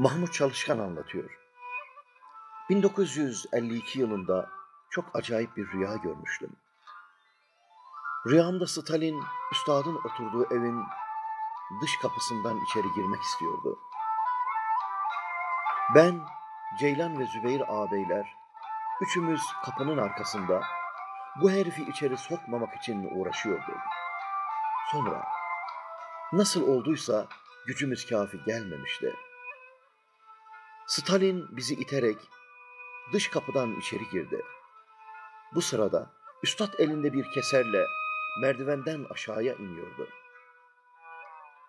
Mahmut Çalışkan anlatıyor. 1952 yılında çok acayip bir rüya görmüştüm. Rüyamda Stalin, üstadın oturduğu evin dış kapısından içeri girmek istiyordu. Ben, Ceylan ve Zübeyir ağabeyler, üçümüz kapının arkasında bu herifi içeri sokmamak için uğraşıyorduk. Sonra nasıl olduysa gücümüz kafi gelmemişti. Stalin bizi iterek dış kapıdan içeri girdi. Bu sırada üstad elinde bir keserle merdivenden aşağıya iniyordu.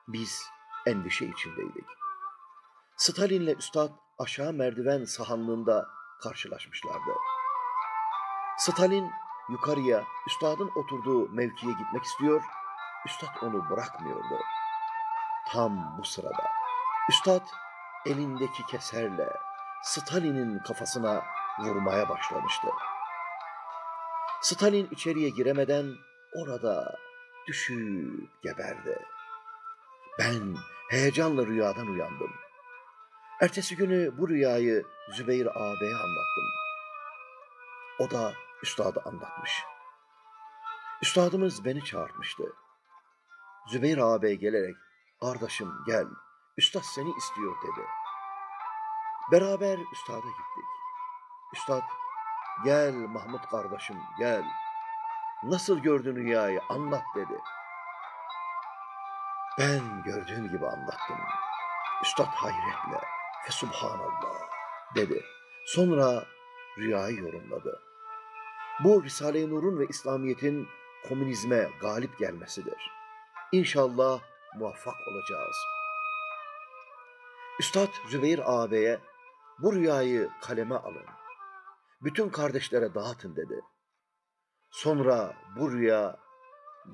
Biz endişe içindeydik. Stalin'le üstad aşağı merdiven sahanlığında karşılaşmışlardı. Stalin yukarıya üstadın oturduğu mevkiye gitmek istiyor, üstad onu bırakmıyordu. Tam bu sırada üstad elindeki keserle Stalin'in kafasına vurmaya başlamıştı. Stalin içeriye giremeden orada düşüp geberdi. Ben heyecanla rüyadan uyandım. Ertesi günü bu rüyayı Zübeyir ağabeye anlattım. O da üstadı anlatmış. Üstadımız beni çağırtmıştı. Zübeyir ağabey gelerek, kardeşim gel, üstad seni istiyor dedi. Beraber üstada gittik. Üstad, gel Mahmut kardeşim gel. Nasıl gördün rüyayı anlat dedi. Ben gördüğüm gibi anlattım. Üstad hayretle ve subhanallah dedi. Sonra rüyayı yorumladı. Bu Risale-i Nur'un ve İslamiyet'in komünizme galip gelmesidir. İnşallah muvaffak olacağız. Üstad Zübeyir ağabeye bu rüyayı kaleme alın. Bütün kardeşlere dağıtın dedi. Sonra bu rüya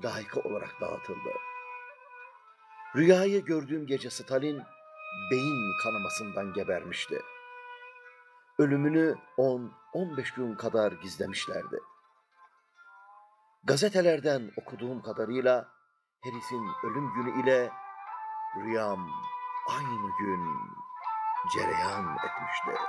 layıkı olarak dağıtıldı. Rüyayı gördüğüm gece Stalin beyin kanamasından gebermişti. Ölümünü 10-15 gün kadar gizlemişlerdi. Gazetelerden okuduğum kadarıyla herifin ölüm günü ile rüyam aynı gün cereyan etmişti.